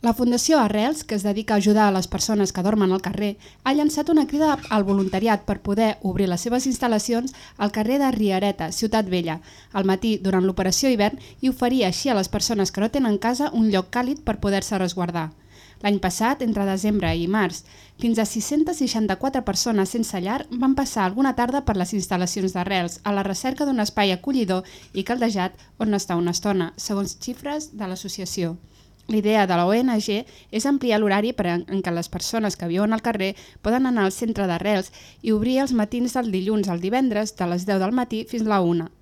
La Fundació Arrels, que es dedica a ajudar a les persones que dormen al carrer, ha llançat una crida al voluntariat per poder obrir les seves instal·lacions al carrer de Riereta, Ciutat Vella, al matí durant l'operació hivern i oferir així a les persones que no tenen casa un lloc càlid per poder-se resguardar. L'any passat, entre desembre i març, fins a 664 persones sense llar van passar alguna tarda per les instal·lacions d'Arrels a la recerca d'un espai acollidor i caldejat on estar una estona, segons xifres de l'associació. L'idea de la ONG és ampliar l'horari per en què les persones que viuen al carrer poden anar al centre d'arrels i obrir els matins del dilluns al divendres de les 10 del matí fins la 1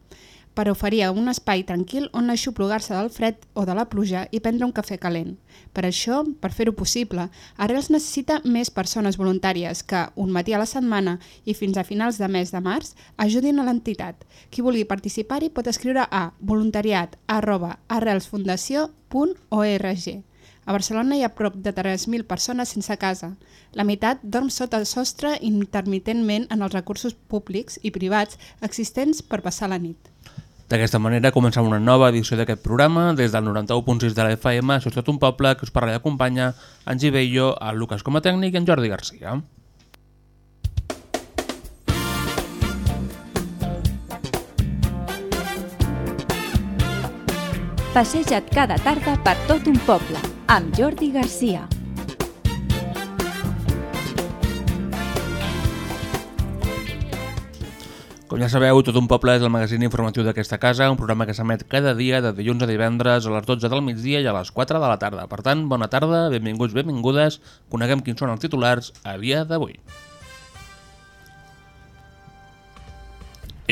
per oferir un espai tranquil on aixoplugar-se del fred o de la pluja i prendre un cafè calent. Per això, per fer-ho possible, Arrels necessita més persones voluntàries que, un matí a la setmana i fins a finals de mes de març, ajudin a l'entitat. Qui vulgui participar-hi pot escriure a voluntariat arroba arrelsfundació.org. A Barcelona hi ha prop de 3.000 persones sense casa. La meitat dorm sota el sostre intermitentment en els recursos públics i privats existents per passar la nit. D'aquesta manera comencem una nova edició d'aquest programa des del 91.6 de la FM, això és tot un poble que us parla i acompanya en Gibello, el Lucas com a tècnic i en Jordi Garcia. Passeja't cada tarda per tot un poble, amb Jordi Garcia. Com ja sabeu, Tot un poble és el magazín informatiu d'aquesta casa, un programa que s'emet cada dia de dilluns a divendres a les 12 del migdia i a les 4 de la tarda. Per tant, bona tarda, benvinguts, benvingudes, coneguem quins són els titulars a dia d'avui.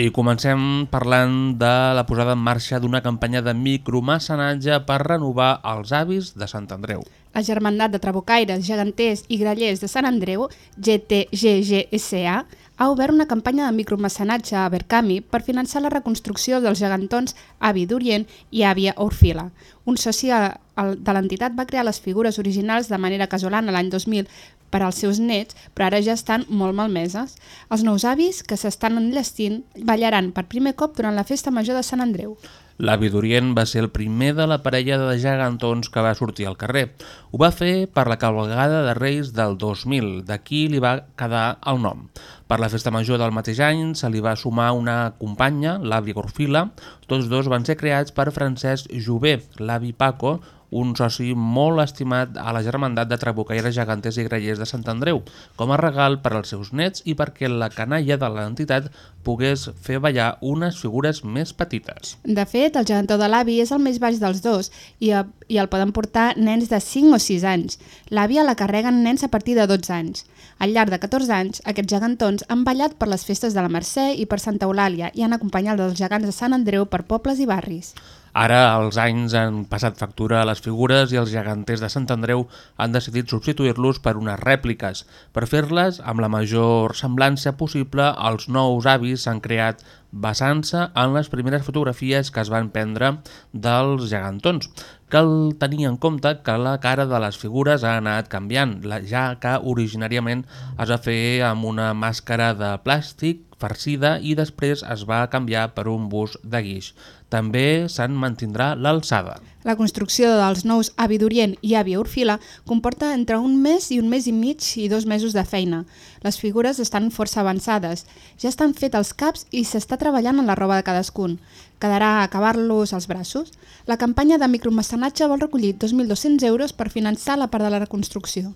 I comencem parlant de la posada en marxa d'una campanya de micromecenatge per renovar els avis de Sant Andreu. La Germandat de Trabucaires, Geganters i Grallers de Sant Andreu, GTGGSA, ha obert una campanya de micromecenatge a Berkami per finançar la reconstrucció dels gegantons Avi d'Orient i Àvia Orfila. Un soci de l'entitat va crear les figures originals de manera casolana l'any 2000 per als seus nets, però ara ja estan molt malmeses. Els nous avis, que s'estan enllestint, ballaran per primer cop durant la festa major de Sant Andreu. L'avi d'Orient va ser el primer de la parella de gegantons que va sortir al carrer. Ho va fer per la cavalgada de Reis del 2000, d'aquí li va quedar el nom. Per la festa major del mateix any se li va sumar una companya, l'avi Gorfila. Tots dos van ser creats per Francesc Jové, l'avi Paco, un soci molt estimat a la germandat de trabucaires geganters i grellers de Sant Andreu, com a regal per als seus nets i perquè la canalla de l'entitat pogués fer ballar unes figures més petites. De fet, el gegantó de l'avi és el més baix dels dos i, a, i el poden portar nens de 5 o 6 anys. L'àvia la carreguen nens a partir de 12 anys. Al llarg de 14 anys, aquests gegantons han ballat per les festes de la Mercè i per Santa Eulàlia i han acompanyat els gegants de Sant Andreu per pobles i barris. Ara els anys han passat factura a les figures i els geganters de Sant Andreu han decidit substituir-los per unes rèpliques. Per fer-les amb la major semblança possible, els nous avis s'han creat basant-se en les primeres fotografies que es van prendre dels gegantons. Cal tenir en compte que la cara de les figures ha anat canviant, ja que originàriament es va fer amb una màscara de plàstic farcida i després es va canviar per un bus de guix. També se'n mantindrà l'alçada. La construcció dels nous Avi d'Orient i Avi Orfila comporta entre un mes i un mes i mig i dos mesos de feina. Les figures estan força avançades. Ja estan fets els caps i s'està treballant en la roba de cadascun. Quedarà a acabar-los als braços. La campanya de micromecenatge vol recollir 2.200 euros per finançar la part de la reconstrucció.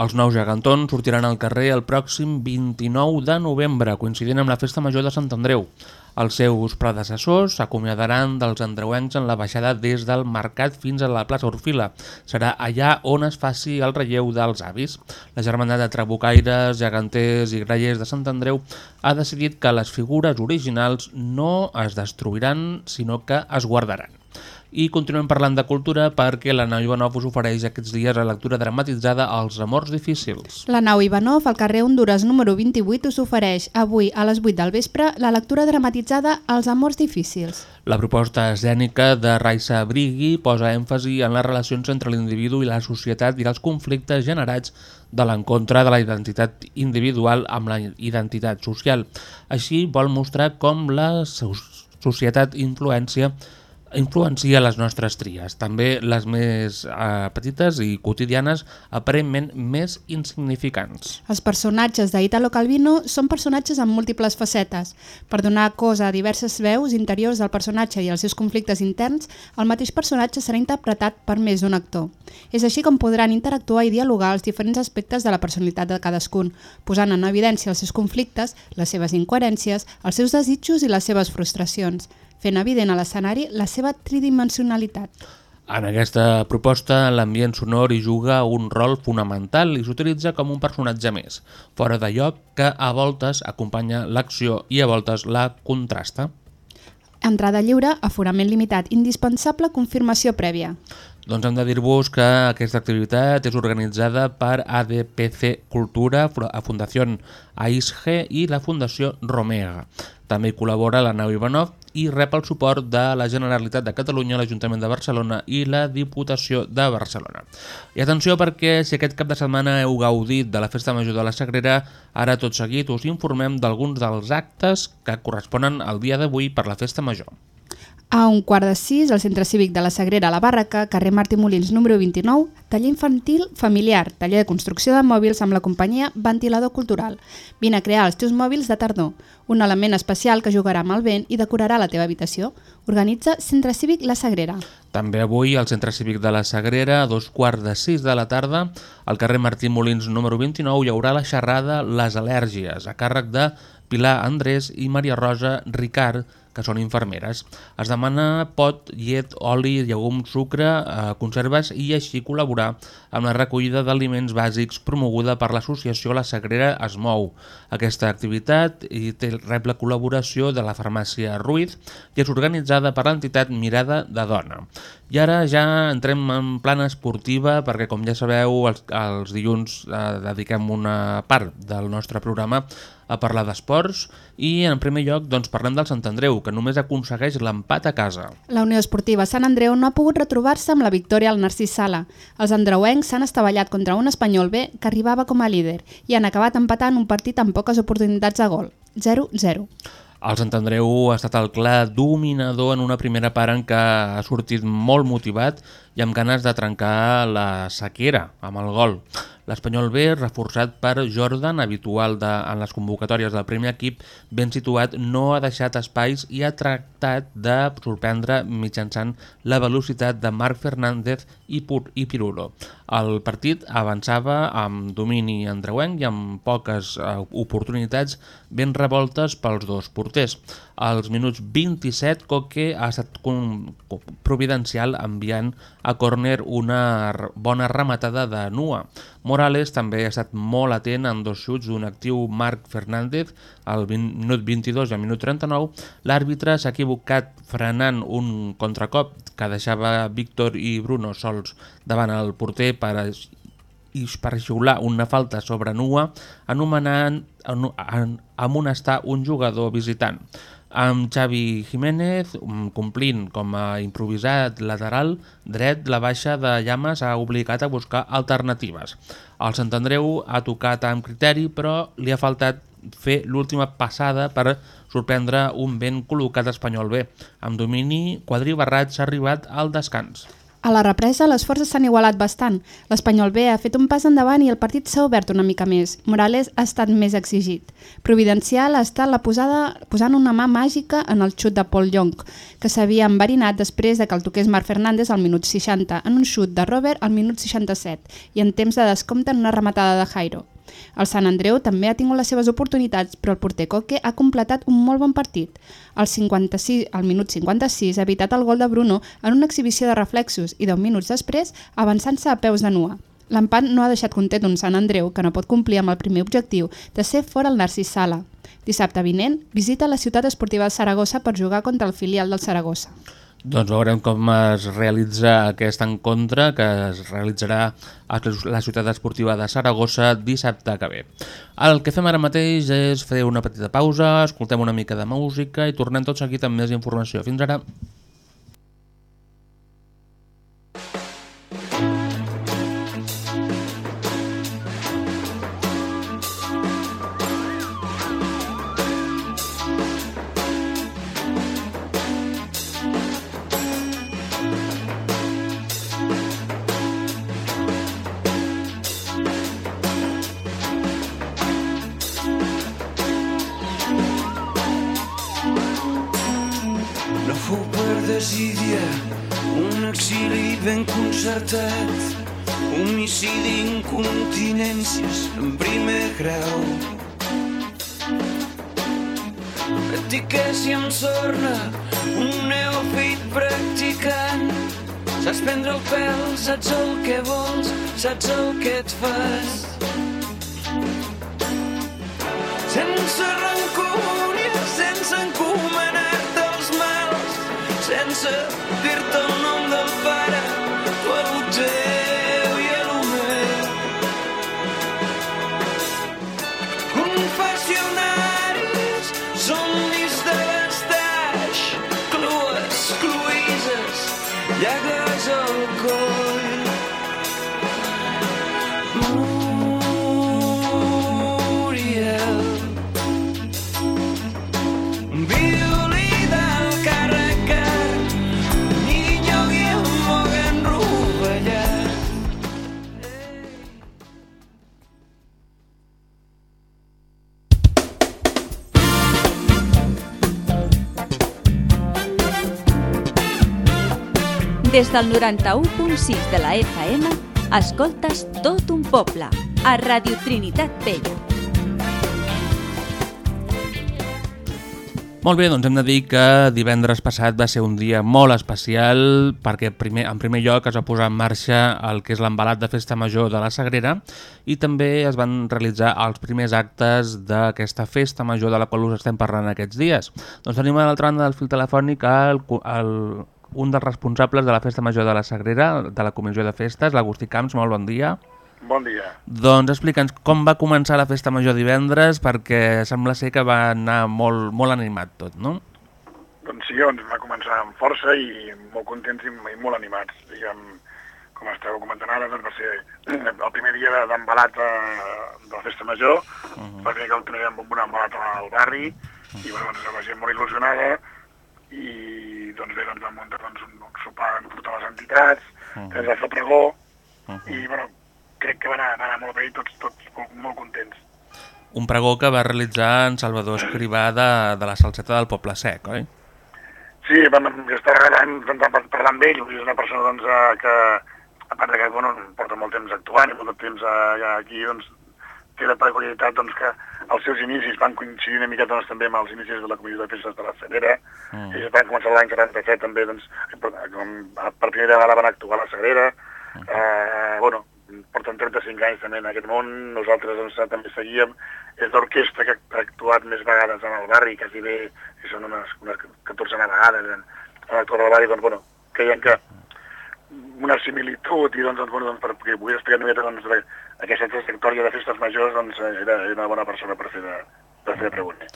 Els nous gegantons sortiran al carrer el pròxim 29 de novembre, coincidint amb la Festa Major de Sant Andreu. Els seus predecessors s'acomiadaran dels andreuencs en la baixada des del mercat fins a la plaça Orfila. Serà allà on es faci el relleu dels avis. La germandat de trabucaires, geganters i grallers de Sant Andreu ha decidit que les figures originals no es destruiran, sinó que es guardaran. I continuem parlant de cultura perquè la nau Ivanov us ofereix aquests dies la lectura dramatitzada als amors difícils. La nau Ivanov, al carrer Honduras número 28, us ofereix avui a les 8 del vespre la lectura dramatitzada als amors difícils. La proposta escènica de Raisa Brigui posa èmfasi en les relacions entre l'individu i la societat i els conflictes generats de l'encontre de la identitat individual amb la identitat social. Així vol mostrar com la so- societat influència influencia les nostres tries, també les més eh, petites i quotidianes, aparentment més insignificants. Els personatges d'Italo Calvino són personatges amb múltiples facetes. Per donar cos a diverses veus interiors del personatge i els seus conflictes interns, el mateix personatge serà interpretat per més d'un actor. És així com podran interactuar i dialogar els diferents aspectes de la personalitat de cadascun, posant en evidència els seus conflictes, les seves incoherències, els seus desitjos i les seves frustracions, fent evident a l'escenari la seva tridimensionalitat. En aquesta proposta, l'ambient sonor hi juga un rol fonamental i s'utilitza com un personatge més, fora de lloc que a voltes acompanya l'acció i a voltes la contrasta. Entrada lliure, aforament limitat, indispensable confirmació prèvia. Doncs hem de dir-vos que aquesta activitat és organitzada per ADPC Cultura, a Fundació AISG i la Fundació Romega. També hi col·labora la nau Ivanov i rep el suport de la Generalitat de Catalunya, l'Ajuntament de Barcelona i la Diputació de Barcelona. I atenció perquè si aquest cap de setmana heu gaudit de la Festa Major de la Sagrera, ara tot seguit us informem d'alguns dels actes que corresponen al dia d'avui per la Festa Major. A un quart de sis, al Centre Cívic de la Sagrera la Barraca, carrer Martí Molins número 29, taller infantil familiar, taller de construcció de mòbils amb la companyia Ventilador Cultural. Vine a crear els teus mòbils de tardor, un element especial que jugarà amb el vent i decorarà la teva habitació. Organitza Centre Cívic La Sagrera. També avui al Centre Cívic de la Sagrera, a dos quarts de sis de la tarda, al carrer Martí Molins número 29, hi haurà la xerrada Les al·lèrgies, a càrrec de Pilar Andrés i Maria Rosa Ricard, que són infermeres. Es demana pot, llet, oli, llegum, sucre, eh, conserves i així col·laborar amb la recollida d'aliments bàsics promoguda per l'associació La Sagrera Es Mou. Aquesta activitat i té, rep la col·laboració de la farmàcia Ruiz i és organitzada per l'entitat Mirada de Dona. I ara ja entrem en plana esportiva perquè com ja sabeu els, els dilluns eh, dediquem una part del nostre programa a parlar d'esports i en primer lloc doncs, parlem del Sant Andreu que només aconsegueix l'empat a casa. La Unió Esportiva Sant Andreu no ha pogut retrobar-se amb la victòria al Narcís Sala. Els andreuencs s'han estavellat contra un espanyol B que arribava com a líder i han acabat empatant un partit amb poques oportunitats de gol. 0-0. El Sant Andreu ha estat el clar dominador en una primera part en què ha sortit molt motivat i amb ganes de trencar la sequera amb el gol. L'Espanyol B, reforçat per Jordan, habitual de, en les convocatòries del primer equip, ben situat, no ha deixat espais i ha tractat de sorprendre mitjançant la velocitat de Marc Fernández i, Pur i Pirulo. El partit avançava amb domini andreuenc i amb poques eh, oportunitats ben revoltes pels dos porters. Als minuts 27, Coque ha estat providencial enviant a córner una bona rematada de Nua. Morales també ha estat molt atent en dos xuts d'un actiu Marc Fernández al 20, minut 22 i al minut 39. L'àrbitre s'ha equivocat frenant un contracop que deixava Víctor i Bruno sols davant el porter per i per xiular una falta sobre Nua, anomenant amonestar un jugador visitant amb Xavi Jiménez complint com a improvisat lateral dret, la baixa de Llames ha obligat a buscar alternatives. El Sant Andreu ha tocat amb criteri, però li ha faltat fer l'última passada per sorprendre un ben col·locat espanyol B. Amb domini quadribarrat s'ha arribat al descans. A la represa, les forces s'han igualat bastant. L'Espanyol B ha fet un pas endavant i el partit s'ha obert una mica més. Morales ha estat més exigit. Providencial ha estat la posada, posant una mà màgica en el xut de Paul Young, que s'havia enverinat després de que el toqués Marc Fernández al minut 60, en un xut de Robert al minut 67 i en temps de descompte en una rematada de Jairo. El Sant Andreu també ha tingut les seves oportunitats, però el porter Coque ha completat un molt bon partit. Al, 56, al minut 56 ha evitat el gol de Bruno en una exhibició de reflexos i 10 minuts després avançant-se a peus de nua. L'empat no ha deixat content un Sant Andreu que no pot complir amb el primer objectiu de ser fora el Narcís Sala. Dissabte vinent visita la ciutat esportiva de Saragossa per jugar contra el filial del Saragossa. Doncs veurem com es realitza aquest encontre, que es realitzarà a la ciutat esportiva de Saragossa dissabte que ve. El que fem ara mateix és fer una petita pausa, escoltem una mica de música i tornem tot seguit amb més informació. Fins ara. Concertat, homicidi incontinències en primer grau. Etiquès i amb sorna, un neofit practicant. Saps prendre el pèl, saps el que vols, saps el que et fas. Sense rancúnia, sense encomanar-te els mals, sense dir-te tu Des del 91.6 de la FM, escoltes tot un poble, a Radio Trinitat Vella. Molt bé, doncs hem de dir que divendres passat va ser un dia molt especial perquè primer, en primer lloc es va posar en marxa el que és l'embalat de Festa Major de la Sagrera i també es van realitzar els primers actes d'aquesta Festa Major de la qual us estem parlant aquests dies. Doncs tenim a l'altra banda del fil telefònic el, el, un dels responsables de la Festa Major de la Sagrera, de la Comissió de Festes, l'Agustí Camps, molt bon dia. Bon dia. Doncs explica'ns com va començar la Festa Major divendres, perquè sembla ser que va anar molt, molt animat tot, no? Doncs sí, doncs va començar amb força i molt contents i, i molt animats. Diguem, com esteu comentant ara, doncs va ser el primer dia de- d'embalat de, de la Festa Major, uh -huh. va ser que el primer amb un embalat al barri, i bueno, doncs, la gent molt il·lusionada, i doncs bé, doncs vam muntar doncs, un, un sopar amb totes les entitats, uh -huh. que ens va fer el pregó, uh -huh. i bueno, crec que va anar, va anar molt bé i tots, tots molt, molt contents. Un pregó que va realitzar en Salvador Escrivà de, de la Salseta del Poble Sec, oi? Sí, vam estar agradant doncs, par- parlar amb ell, és una persona doncs, eh, que, a part de que bueno, porta molt temps actuant i molt de temps eh, aquí, doncs, té la peculiaritat doncs, que els seus inicis van coincidir una mica doncs, també amb els inicis de la Comissió de Festes de la Sagrera. Mm. Ells van començar l'any 77 també, doncs, per, primera vegada van actuar a la Sagrera. Mm. Eh, bueno, porten 35 anys també en aquest món, nosaltres doncs, també seguíem. És l'orquestra que ha actuat més vegades en el barri, quasi bé, si són unes, unes 14 vegades en, en actuat al barri, doncs, bueno, creiem que una similitud i doncs, bueno, doncs perquè vull explicar una mica doncs, aquesta trajectòria de festes majors doncs, era, era una bona persona per fer de, per fer de pregoner.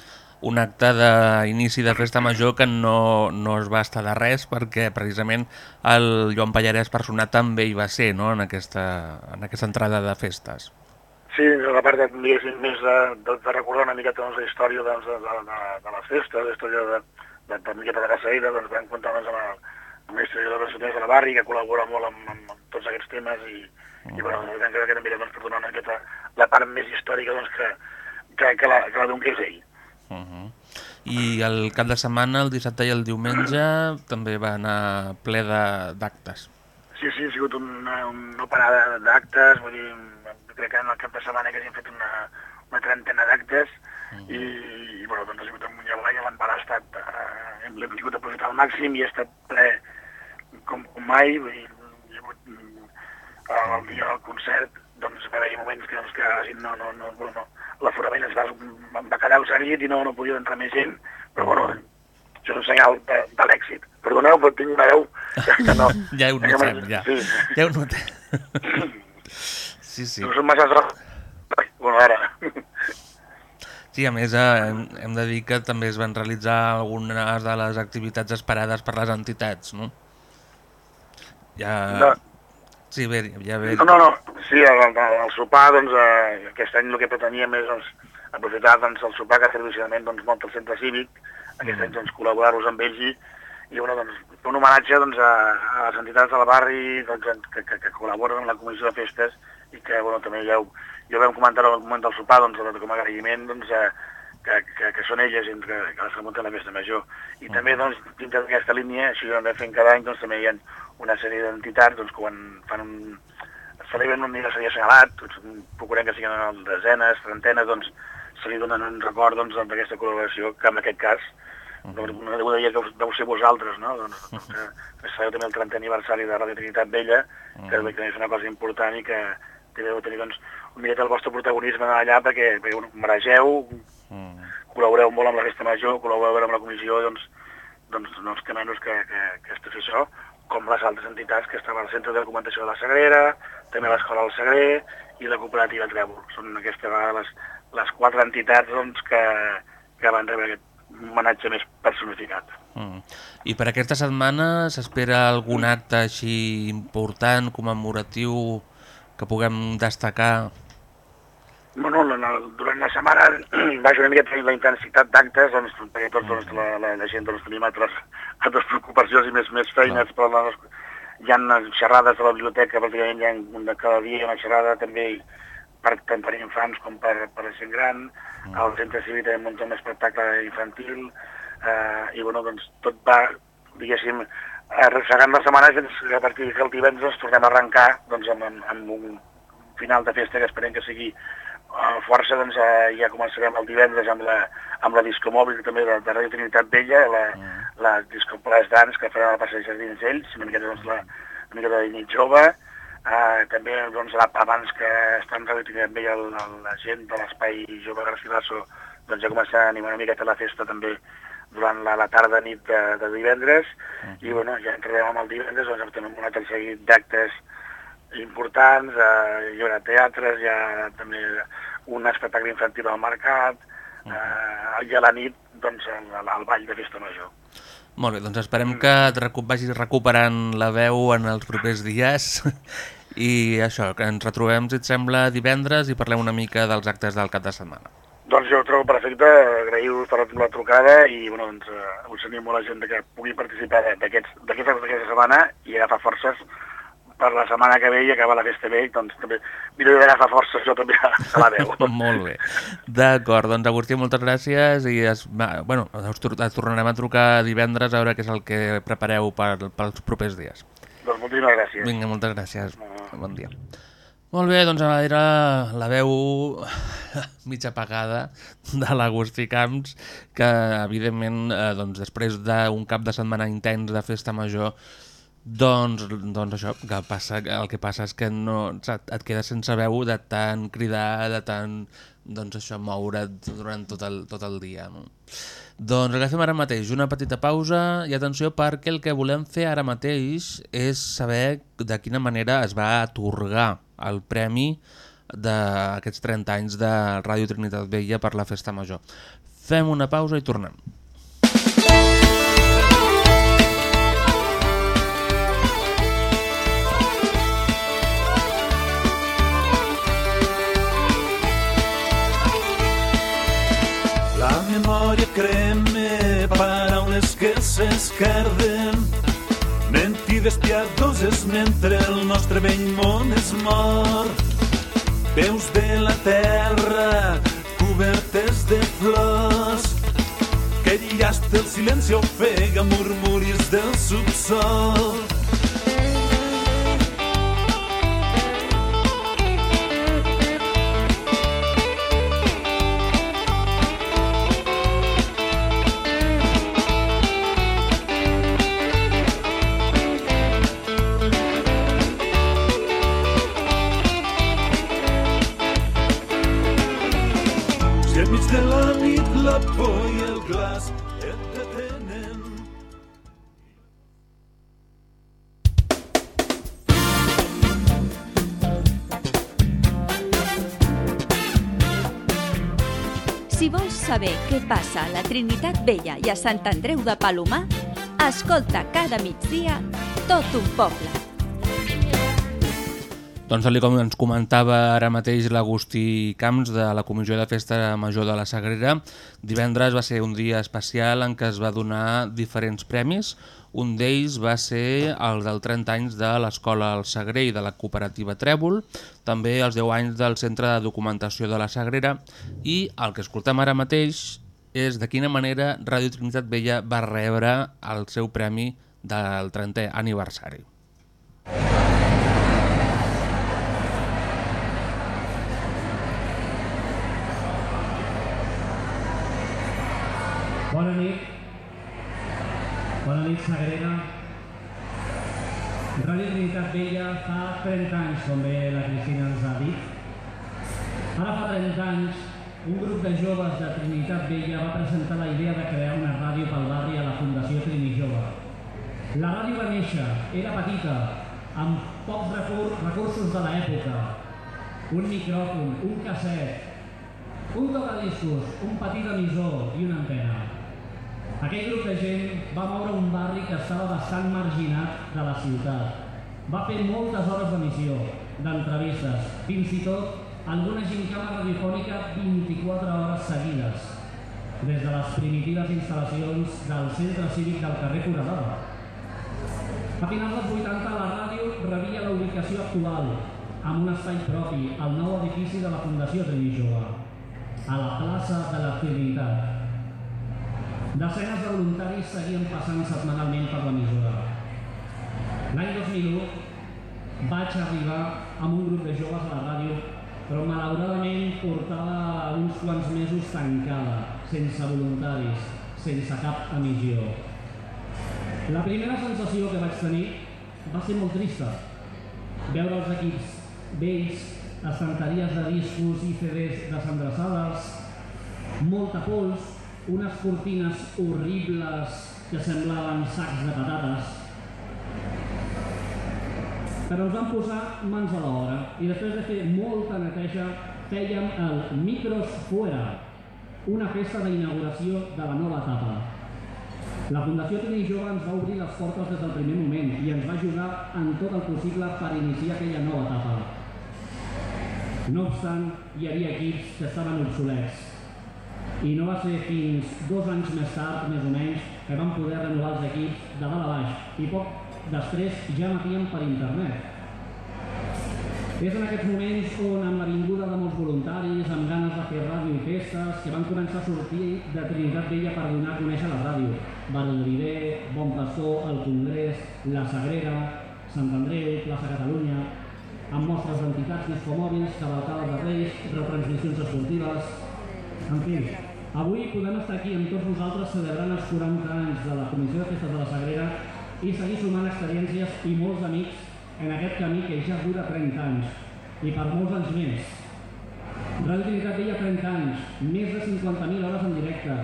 Un acte d'inici de festa major que no, no es va estar de res perquè precisament el Joan Pallarès personat també hi va ser no? en, aquesta, en aquesta entrada de festes. Sí, la part de, més de, de, de recordar una miqueta doncs, la història doncs, de, de, de, de les festes, la història de, de, de, miqueta de la Saïda, doncs vam comptar doncs, amb, el, amb la història de les de la barri, que col·labora molt amb, amb, amb tots aquests temes i, i bueno, vam quedar que també doncs, per donar una miqueta la part més històrica doncs, que, que, que, la, que la donés ell. Uh -huh. I el cap de setmana, el dissabte i el diumenge, també va anar ple d'actes. Sí, sí, ha sigut una, una no parada d'actes, vull dir, crec que en el cap de setmana que hem fet una, una trentena d'actes i, i, bueno, doncs ha sigut un i l'embar ha estat, eh, hem l'hem tingut aprofitat al màxim i ha estat ple com, com mai, vull dir, hi ha hagut, el dia del concert, doncs va haver moments que, doncs, que no, no, no, no, no l'aforament es va, va quedar obserit i no, no podia entrar més gent, però bueno, això és un senyal de, de l'èxit Perdoneu, però tinc una veu que, no... Ja ho notem, ja. Sí, Ja ho notem. Sí, sí. no som massa... ro- Ai, Bueno, ara... Sí, a més, eh, hem, hem de dir que també es van realitzar algunes de les activitats esperades per les entitats, no? Ja... No. Sí, bé, ja bé. No, no, no. Sí, el, el, el sopar, doncs, eh, aquest any el que preteníem és doncs, aprofitar doncs, el sopar que tradicionalment doncs, munta el centre cívic, aquest any doncs, col·laborar-los amb ells i, i bueno, doncs, fer un homenatge doncs, a, a les entitats del barri doncs, que, que, que col·laboren amb la comissió de festes i que bueno, també ja ho, ja ho vam comentar al moment del sopar doncs, com a agraïment doncs, eh, que, que, que són elles entre, que les munten la festa major. I també doncs, dintre d'aquesta línia, així ho anem fent cada any, doncs, també hi ha una sèrie d'entitats doncs, que quan fan un, celebren un aniversari assenyalat, doncs, procurem que siguin desenes, trentenes, doncs, se li donen un record doncs, d'aquesta col·laboració, que en aquest cas, doncs, una de dia deu, deu ser vosaltres, no? Doncs, que, que sabeu també el 30 aniversari de Radio Trinitat Vella, que uh és una cosa important i que, que deu tenir doncs, una miqueta el vostre protagonisme allà perquè, perquè bueno, maregeu, Mm. col·laboreu molt amb la festa major, col·laboreu amb la comissió, doncs, doncs no és que menys que, que, que esteu fent això, com les altres entitats que estaven al centre de documentació de la Sagrera, també l'Escola del Sagrer i la cooperativa Trèvol. Són aquesta vegada les, les quatre entitats doncs, que, que van rebre aquest homenatge més personificat. Mm. I per aquesta setmana s'espera algun acte així important, commemoratiu, que puguem destacar? Bueno, la- la- durant la setmana baixa una mica la intensitat d'actes, doncs, perquè tots doncs, la, la, la gent doncs, tenim altres, altres preocupacions i més, més feines, però doncs, hi ha xerrades a la biblioteca, pràcticament hi ha un de cada dia una xerrada també per, tant per infants com per, per gent gran, al centre civil també munta un espectacle infantil, eh, i bueno, doncs tot va, diguéssim, arrossegant la setmana fins que a partir del divendres tornem a arrencar doncs, amb, amb un final de festa que esperem que sigui uh, força, doncs uh, ja començarem el divendres amb la, amb la disco mòbil també de, de Radio Trinitat Vella, la, la disco Plas Dance que farà la passeig Jardins ells, una miqueta, doncs, la, una miqueta de nit jove, uh, també doncs, la, abans que està en Radio Trinitat Vella el, el, la gent de l'espai jove Garcilaso doncs ja començarà a animar una miqueta la festa també durant la, la tarda nit de, de divendres. I bueno, ja entrarem amb el divendres doncs tenim un altre seguit d'actes importants, eh, hi haurà teatres, hi ha també un espectacle infantil al mercat, eh, i a la nit doncs, el, el, ball de festa major. Molt bé, doncs esperem que et recu vagis recuperant la veu en els propers dies i això, que ens retrobem, si et sembla, divendres i parlem una mica dels actes del cap de setmana. Doncs jo ho trobo perfecte, agraïu per la trucada i bueno, doncs, eh, us animo a la gent que pugui participar d'aquests actes d'aquesta setmana i agafar forces per la setmana que ve i acabar la festa bé, doncs també miraré d'agafar forces jo també a la veu. Molt bé. D'acord, doncs Agustí, moltes gràcies i es, bueno, us, et tornarem a trucar divendres a veure què és el que prepareu per, pels propers dies. doncs moltíssimes gràcies. Vinga, moltes gràcies. Bon dia. Molt bé, doncs era la veu mig apagada de l'Agustí Camps, que evidentment, eh, doncs, després d'un cap de setmana intens de festa major, doncs, doncs això, que passa, el que passa és que no, et quedes sense veu de tant cridar, de tant doncs això, moure't durant tot el, tot el dia. No? Doncs el que fem ara mateix, una petita pausa i atenció perquè el que volem fer ara mateix és saber de quina manera es va atorgar el premi d'aquests 30 anys de Ràdio Trinitat Vella per la Festa Major. Fem una pausa i tornem. Crema paraules que s'escarden. Mentides piadoses mentre el nostre vell món es mor veus de la terra cobertes de flors. Que llasta el silenci ofega murmuris del subsol què passa a la Trinitat Vella i a Sant Andreu de Palomar, escolta cada migdia tot un poble. Doncs tal com ens comentava ara mateix l'Agustí Camps de la Comissió de Festa Major de la Sagrera, divendres va ser un dia especial en què es va donar diferents premis. Un d'ells va ser el del 30 anys de l'Escola El Sagrer i de la Cooperativa Trèvol, també els 10 anys del Centre de Documentació de la Sagrera i el que escoltem ara mateix és de quina manera Ràdio Trinitat Vella va rebre el seu premi del 30è aniversari. Bona nit. Bona nit, Sagrera. Ràdio Trinitat Vella fa 30 anys, com bé la Cristina ens ha dit. Ara fa 30 anys, un grup de joves de Trinitat Vella va presentar la idea de crear una ràdio pel barri a la Fundació Trini Jove. La ràdio va néixer, era petita, amb pocs recur recursos de l'època. Un micròfon, un casset, un tocadiscos, un petit emissor i una antena. Aquell grup de gent va moure un barri que estava bastant marginat de la ciutat. Va fer moltes hores d'emissió, d'entrevistes, fins i tot alguna gincama radiofònica 24 hores seguides, des de les primitives instal·lacions del centre cívic del carrer Foradada. A finals dels 80 la ràdio rebia la ubicació actual, amb un espai propi, al nou edifici de la Fundació Trini Jove, a la plaça de la Trinitat. Desenes de voluntaris seguien passant setmanalment per l'emissora. L'any 2001 vaig arribar amb un grup de joves a la ràdio, però malauradament portava uns quants mesos tancada, sense voluntaris, sense cap emissió. La primera sensació que vaig tenir va ser molt trista. Veure els equips vells, estanteries de discos i CDs desendreçades, molta pols, unes cortines horribles que semblaven sacs de patates. Però ens vam posar mans a l'obra i després de fer molta neteja fèiem el Micros Fuera, una festa d'inauguració de la nova etapa. La Fundació Trini Jove ens va obrir les portes des del primer moment i ens va ajudar en tot el possible per iniciar aquella nova etapa. No obstant, hi havia equips que estaven obsolets, i no va ser fins dos anys més tard, més o menys, que vam poder renovar els equips de dalt a baix i poc després ja emetíem per internet. És en aquests moments on, amb la vinguda de molts voluntaris, amb ganes de fer ràdio i festes, que van començar a sortir de Trinitat Vella per donar a conèixer la ràdio. Valdiver, Bon Pastor, El Congrés, La Sagrera, Sant Andreu, Plaça Catalunya, amb mostres d'entitats discomòbils, cavalcades de reis, retransmissions esportives... En fi, avui podem estar aquí amb tots vosaltres celebrant els 40 anys de la Comissió de Festes de la Sagrera i seguir sumant experiències i molts amics en aquest camí que ja dura 30 anys i per molts anys més. Ràdio Trinitat Vella 30 anys, més de 50.000 hores en directe,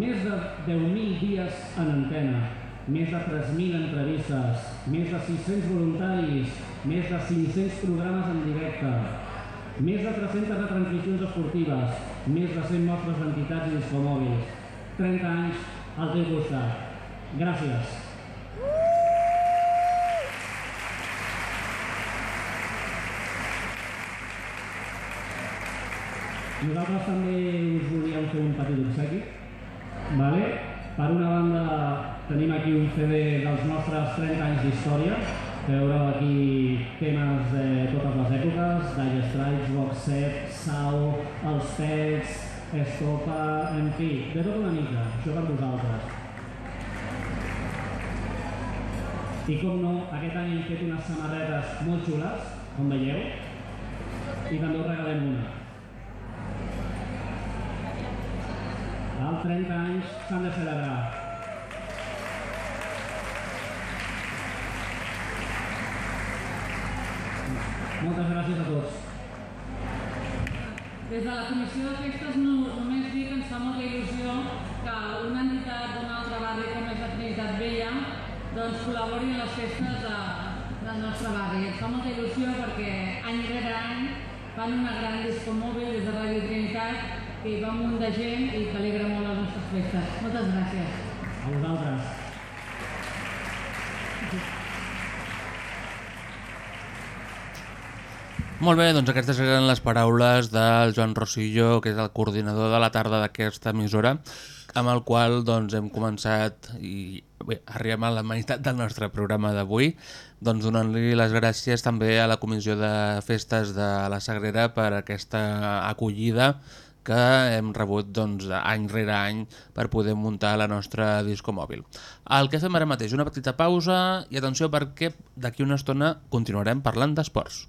més de 10.000 dies en antena, més de 3.000 entrevistes, més de 600 voluntaris, més de 500 programes en directe, més de 300 retransmissions esportives, més de 100 mostres d'entitats i discomòbils. 30 anys al teu costat. Gràcies. Nosaltres també us volíem fer un petit obsequi. Vale? Per una banda tenim aquí un CD dels nostres 30 anys d'història, veureu aquí temes de totes les èpoques, Dire Straits, Rock Set, Sau, Els Pets, Estopa, en fi, de tot una mica, això per vosaltres. I com no, aquest any hem fet unes samarretes molt xules, com veieu, i també us regalem una. Els 30 anys s'han de celebrar. Moltes gràcies a tots. Des de la Comissió de Festes no, només dir que ens fa molta il·lusió que una entitat d'un altre barri com és la Trinitat Vella doncs col·labori en les festes de, del nostre barri. Ens fa molta il·lusió perquè any rere any fan una gran disco mòbil des de Ràdio Trinitat que hi va un munt de gent i que alegra molt les nostres festes. Moltes gràcies. A vosaltres. Molt bé, doncs aquestes eren les paraules del Joan Rosillo, que és el coordinador de la tarda d'aquesta emissora, amb el qual doncs, hem començat i bé, arribem a la meitat del nostre programa d'avui, doncs donant-li les gràcies també a la Comissió de Festes de la Sagrera per aquesta acollida que hem rebut doncs, any rere any per poder muntar la nostra disco mòbil. El que fem ara mateix, una petita pausa i atenció perquè d'aquí una estona continuarem parlant d'esports.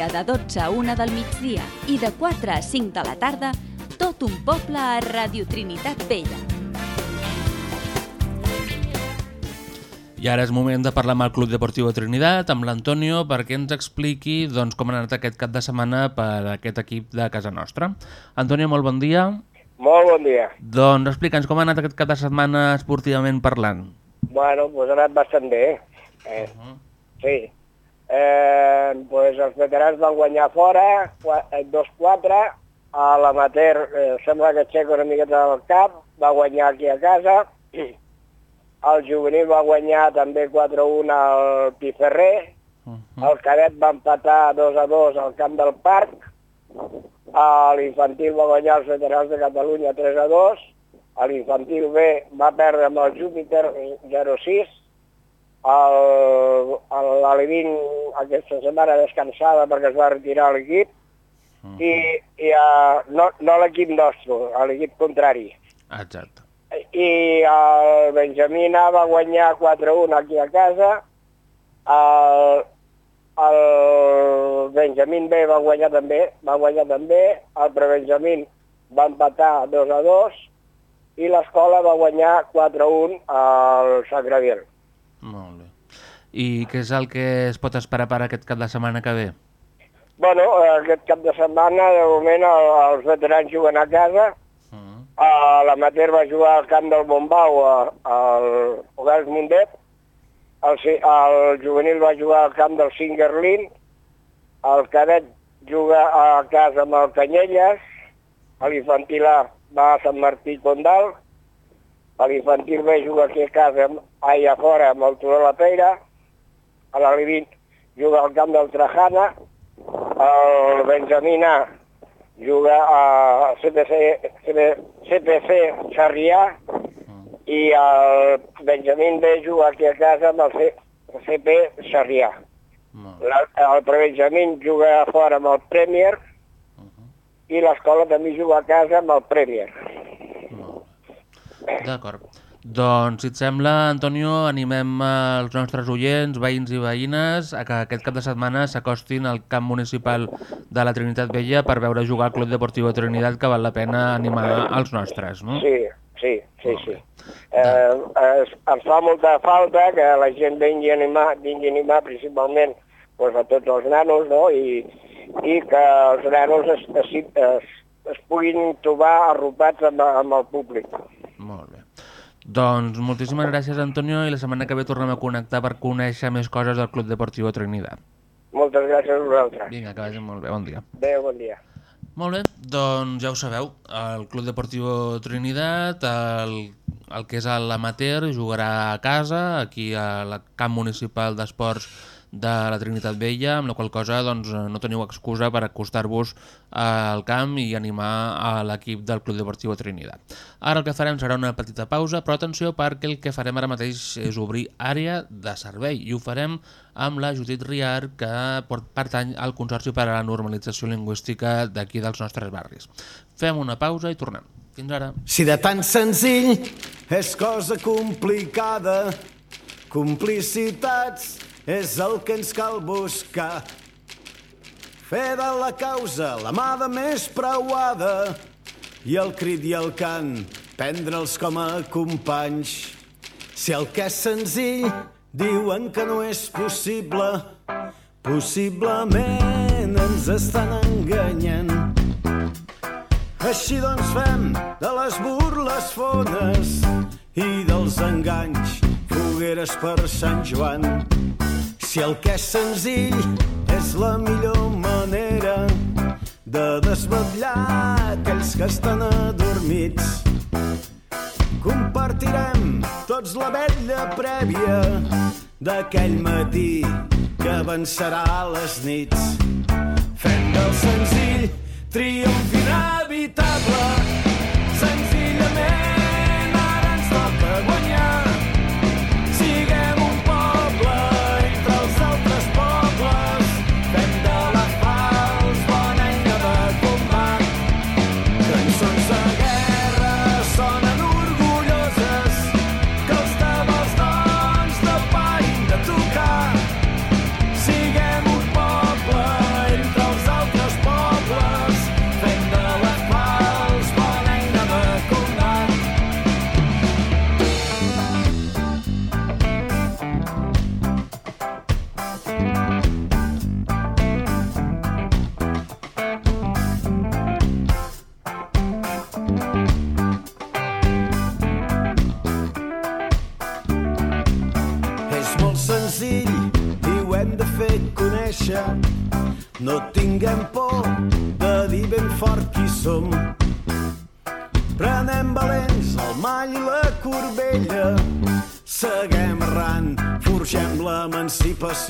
Dia de 12 a 1 del migdia i de 4 a 5 de la tarda, tot un poble a Radio Trinitat Vella. I ara és moment de parlar amb el Club Deportiu Trinitat, amb l'Antonio, perquè ens expliqui doncs, com ha anat aquest cap de setmana per aquest equip de casa nostra. Antonio, molt bon dia. Molt bon dia. Doncs explica'ns com ha anat aquest cap de setmana esportivament parlant. Bueno, doncs ha anat bastant bé. Eh, uh -huh. Sí. Eh, pues els veterans van guanyar fora, 2-4, a l'amater eh, sembla que aixeca una miqueta del cap, va guanyar aquí a casa, el juvenil va guanyar també 4-1 al Piferrer, uh -huh. el cadet va empatar 2-2 al camp del parc, l'infantil va guanyar els veterans de Catalunya 3-2, l'infantil B va perdre amb el Júpiter 0-6, l'Alevin aquesta setmana descansada perquè es va retirar l'equip uh -huh. i, i uh, no, no l'equip nostre, l'equip contrari. Exacte. I el Benjamina va guanyar 4-1 aquí a casa, el, el Benjamin B va guanyar també, va guanyar també, el Prebenjamin va empatar 2-2 i l'escola va guanyar 4-1 al Sant Graviel. Molt bé. I què és el que es pot esperar per aquest cap de setmana que ve? Bueno, aquest cap de setmana, de moment, el, els veterans juguen a casa. Uh -huh. L'amater va jugar al camp del Bombau, al Ogars Mundet. El, el juvenil va jugar al camp del Singerlin. El cadet juga a casa amb el Canyelles. L'infantil A va a Sant Martí Condal. L'infantil B juga aquí a casa, allà fora, amb el Turó de la Peira a l'Alivit juga al camp del Trajana, el Benjamina juga a CPC, CPC Sarrià i el Benjamín B juga aquí a casa amb el CP Sarrià. La, el Prebenjamín juga a fora amb el Premier uh -huh. i l'escola també juga a casa amb el Premier. D'acord. Doncs, si et sembla, Antonio, animem els nostres oients, veïns i veïnes a que aquest cap de setmana s'acostin al camp municipal de la Trinitat Vella per veure jugar al Club Deportiu Trinitat, que val la pena animar els nostres, no? Sí, sí, sí, sí. Eh, es, ens fa molta falta que la gent vingui a animar, vingui a animar principalment pues, a tots els nanos, no?, i, i que els nanos es, es, es, es puguin trobar arropats amb, amb el públic. Molt bé. Doncs moltíssimes gràcies, Antonio, i la setmana que ve tornem a connectar per conèixer més coses del Club Deportiu Trinidad. Moltes gràcies a vosaltres. Vinga, que vagi molt bé, bon dia. Adéu, bon dia. Molt bé, doncs ja ho sabeu, el Club Deportiu Trinidad, el, el que és l'amater, jugarà a casa, aquí al camp municipal d'esports de la Trinitat Vella, amb la qual cosa doncs, no teniu excusa per acostar-vos al camp i animar a l'equip del Club Deportiu Trinitat. Ara el que farem serà una petita pausa, però atenció perquè el que farem ara mateix és obrir àrea de servei i ho farem amb la Judit Riar, que pertany al Consorci per a la Normalització Lingüística d'aquí dels nostres barris. Fem una pausa i tornem. Fins ara. Si de tan senzill és cosa complicada, complicitats és el que ens cal buscar. Fer de la causa la mà de més preuada i el crit i el cant prendre'ls com a companys. Si el que és senzill diuen que no és possible, possiblement ens estan enganyant. Així doncs fem de les burles fones i dels enganys fogueres per Sant Joan. Si el que és senzill és la millor manera de desvetllar aquells que estan adormits, compartirem tots la vella prèvia d'aquell matí que avançarà a les nits. Fem del senzill triomf inevitable. Senzillament ara ens toca guanyar.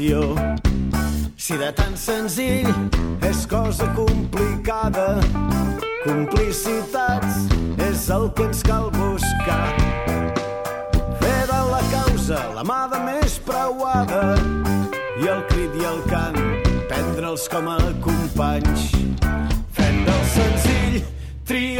L'emancipació. Si de tan senzill és cosa complicada, complicitats és el que ens cal buscar. Fer de la causa la mà de més preuada i el crit i el cant prendre'ls com a companys. Fem del senzill triomf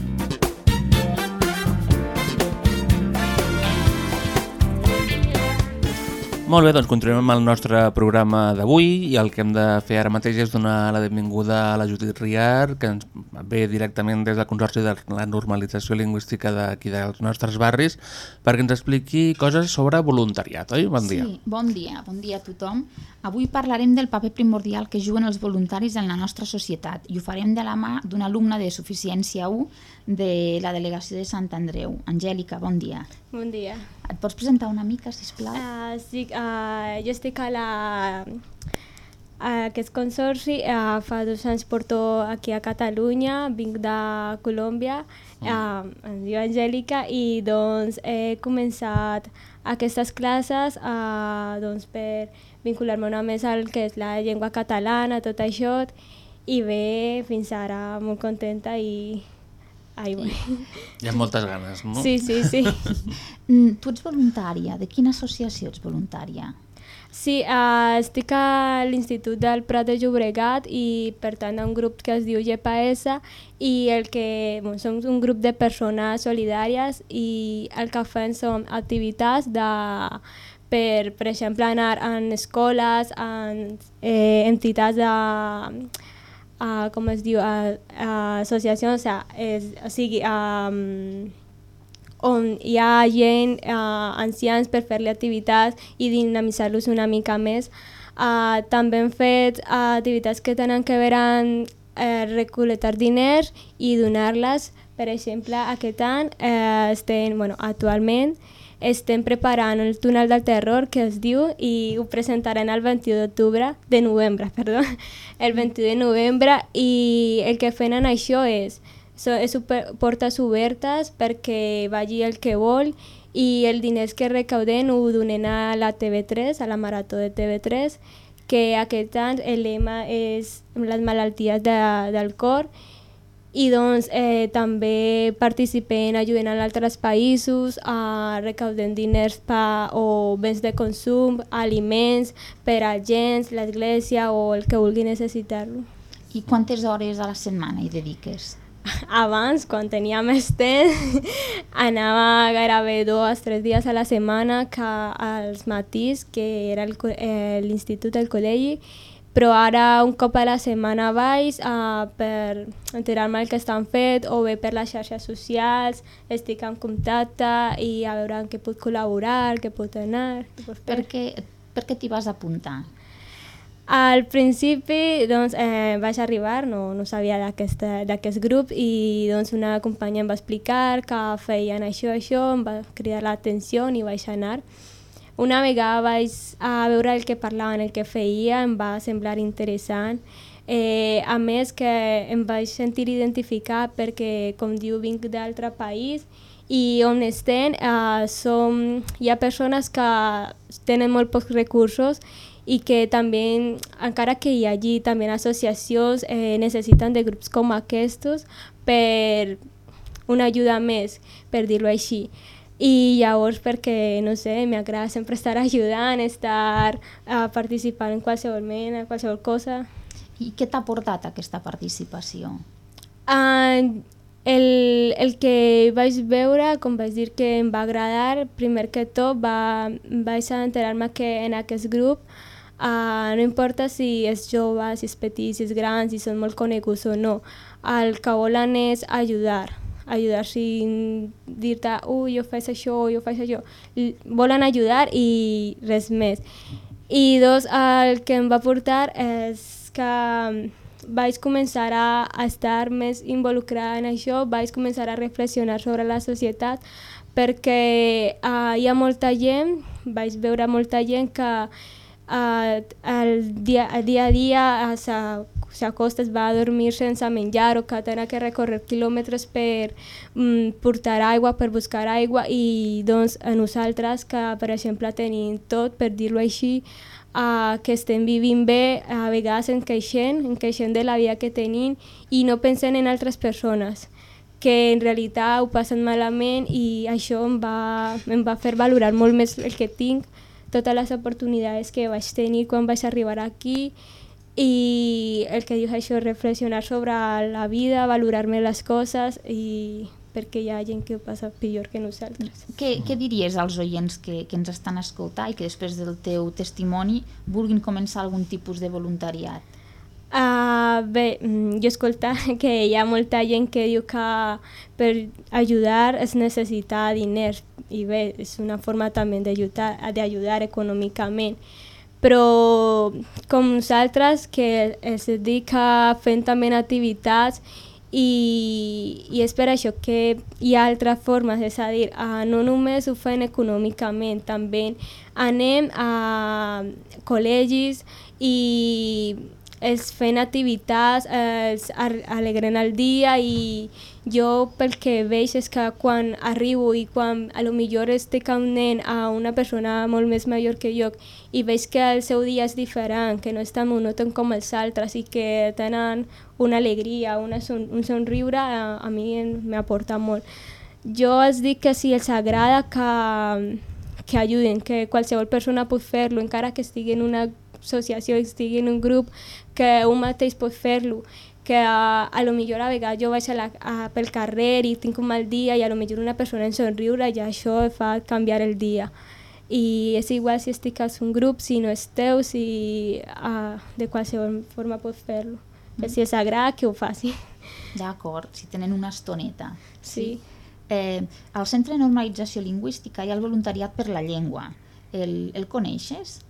Molt bé, doncs continuem amb el nostre programa d'avui i el que hem de fer ara mateix és donar la benvinguda a la Judit Riar, que ens ve directament des del Consorci de la Normalització Lingüística d'aquí dels nostres barris, perquè ens expliqui coses sobre voluntariat, oi? Bon dia. Sí, bon dia, bon dia a tothom. Avui parlarem del paper primordial que juguen els voluntaris en la nostra societat i ho farem de la mà d'un alumne de Suficiència 1 de la delegació de Sant Andreu. Angèlica, bon dia. Bon dia. Et pots presentar una mica, sisplau? Uh, sí, uh, jo estic a, la, a aquest consorci, uh, fa dos anys porto aquí a Catalunya, vinc de Colòmbia, uh, em diu Angèlica i doncs he començat aquestes classes uh, doncs, per vincular-me una més al que és la llengua catalana, tot això, i bé, fins ara molt contenta i Ai, sí. Hi ha moltes ganes, no? Sí, sí, sí. Mm, tu ets voluntària. De quina associació ets voluntària? Sí, uh, estic a l'Institut del Prat de Llobregat i pertany a un grup que es diu GPS i el que bon, som un grup de persones solidàries i el que fem són activitats de, per, per exemple, anar en escoles, en eh, entitats de, a, com es diu, a, a associacions, o, sea, és, o sigui, um, on hi ha gent, uh, ancians, per fer-li activitats i dinamitzar-los una mica més. Uh, també hem fet uh, activitats que tenen que veure amb eh, recol·lectar diners i donar-les. Per exemple, aquest any eh, estem, bueno, actualment estem preparant el túnel del terror que es diu i ho presentarem el 21 d'octubre, de novembre, perdó, el 21 de novembre i el que fem en això és, so, és portes obertes perquè vagi el que vol i el diners que recaudem ho donem a la TV3, a la Marató de TV3, que aquest any el lema és les malalties de, del cor i doncs eh, també participem ajudant a altres països a recaudar diners pa, o béns de consum, aliments per a gens, l'església o el que vulgui necessitar-lo. I quantes hores a la setmana hi dediques? Abans, quan tenia més temps, anava gairebé dos, tres dies a la setmana que als matís, que era eh, l'institut, el col·legi, però ara un cop a la setmana vaig uh, per enterar-me el que estan fet o bé per les xarxes socials, estic en contacte i a veure en què puc col·laborar, què puc anar... Què puc per què, per què t'hi vas apuntar? Al principi doncs, eh, vaig arribar, no, no sabia d'aquest grup i doncs, una companya em va explicar que feien això, això, em va cridar l'atenció i vaig anar. Una vegada vaig a veure el que parlaven, el que feia, em va semblar interessant. Eh, a més que em vaig sentir identificat perquè, com diu, vinc d'altre país i on estem eh, som, hi ha persones que tenen molt pocs recursos i que també, encara que hi hagi també associacions, eh, necessiten de grups com aquests per una ajuda més, per dir-ho així. I llavors perquè, no sé, m'agrada sempre estar ajudant, estar uh, participant en qualsevol mena, qualsevol cosa. I què t'ha portat aquesta participació? Uh, el, el que vaig veure, com vaig dir que em va agradar, primer que tot va, vaig enterar-me que en aquest grup Uh, no importa si és jove, si és petit, si és gran, si són molt coneguts o no. El que volen és ajudar, ajudar sin dir-te, ui, jo faig això, jo faig això. Volen ajudar i res més. I dos, el que em va portar és que vaig començar a, estar més involucrada en això, vaig començar a reflexionar sobre la societat, perquè uh, hi ha molta gent, vaig veure molta gent que uh, el, dia, el dia a dia s'acosta, es va a dormir sense menjar o que tenen que recórrer quilòmetres per mm, portar aigua, per buscar aigua i doncs a nosaltres que per exemple tenim tot, per dir-ho així, uh, que estem vivint bé, a vegades en queixem, en queixem de la vida que tenim i no pensem en altres persones que en realitat ho passen malament i això em va, em va fer valorar molt més el que tinc totes les oportunitats que vaig tenir quan vaig arribar aquí i el que dius això, reflexionar sobre la vida, valorar-me les coses i perquè hi ha gent que ho passa pitjor que nosaltres. Què, què diries als oients que, que ens estan escoltant i que després del teu testimoni vulguin començar algun tipus de voluntariat? Uh, bé, jo escolta que hi ha molta gent que diu que per ajudar es necessita diners i bé, és una forma també d'ajudar econòmicament però com nosaltres que es dedica fent també activitats i, i és per això que hi ha altres formes, és a dir, uh, no només ho fem econòmicament, també anem a col·legis i els fent activitats, els alegren el dia i jo pel que veig és que quan arribo i quan a lo millor estic un nen a una persona molt més major que jo i veig que el seu dia és diferent, que no és tan monòton com els altres i que tenen una alegria, una son, un somriure, a, a mi m'aporta molt. Jo els dic que si els agrada que, que ajuden, que qualsevol persona pot fer-lo, encara que estigui en una associació, estigui en un grup, que un mateix pot fer-lo, que a, a lo millor a vegades jo vaig a la, a, pel carrer i tinc un mal dia i a lo millor una persona en somriure i això fa canviar el dia. i és igual si estic a un grup, si no és teu, si uh, de qualsevol forma pots fer-lo. Que si és agrada, que ho faci. D'acord, si tenen una estoneta. Sí. Eh, al Centre de Normalització Lingüística hi ha el voluntariat per la llengua. El, el coneixes?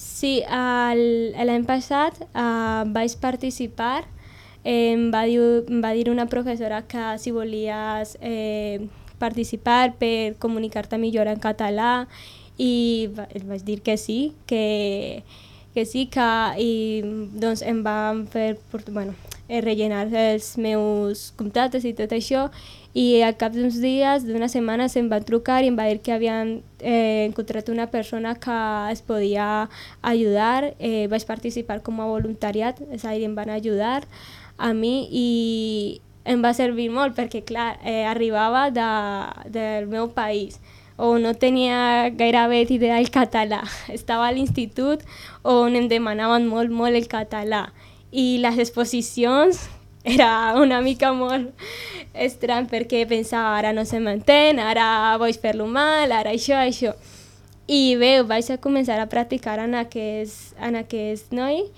Sí, l'any passat uh, vaig participar, eh, em, va dir, em va dir una professora que si volies eh, participar per comunicar-te millor en català i va, vaig dir que sí, que, que sí, que i doncs em van fer bueno, eh, rellenar els meus contactes i tot això i al cap d'uns dies, d'una setmana, se'm va trucar i em va dir que havien eh, encontrat una persona que es podia ajudar. Eh, vaig participar com a voluntariat, és a dir, em van ajudar a mi i em va servir molt perquè, clar, eh, arribava de, del meu país on no tenia gairebé idea del català. Estava a l'institut on em demanaven molt, molt el català i les exposicions era una mica molt estrany perquè pensava ara no se m'entén, ara vaig fer-lo mal, ara això, això. I bé, vaig a començar a practicar en aquest, en aquest noi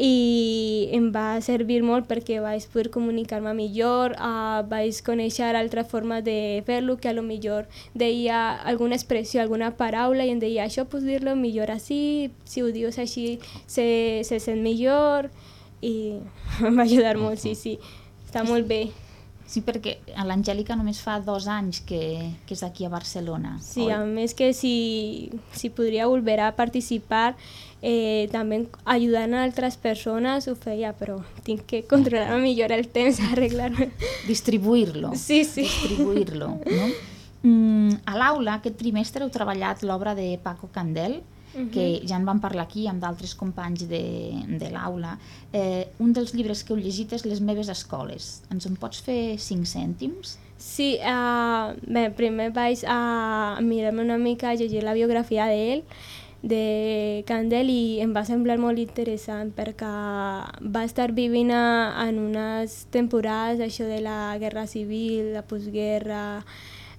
i em va servir molt perquè vaig poder comunicar-me millor, uh, vaig conèixer altres formes de fer-lo, que a lo millor deia alguna expressió, alguna paraula i em deia això pots dir-lo millor així, si ho dius així se, se sent millor i em va ajudar molt, sí, sí, està molt bé. Sí, perquè l'Angèlica només fa dos anys que, que és aquí a Barcelona. Sí, oi? a més que si, si podria volver a participar, eh, també ajudant a altres persones ho feia, però tinc que controlar millor el temps, arreglar-me. Distribuir-lo. Sí, sí. Distribuir-lo, no? Mm, a l'aula, aquest trimestre heu treballat l'obra de Paco Candel, Mhm. que ja en vam parlar aquí amb d'altres companys de, de l'aula. Eh, un dels llibres que heu llegit és Les meves escoles. Ens en pots fer cinc cèntims? Sí, uh, bé, primer vaig a mirar-me una mica, a llegir la biografia d'ell, de Candel, i em va semblar molt interessant perquè va estar vivint a, en unes temporades això de la guerra civil, la postguerra,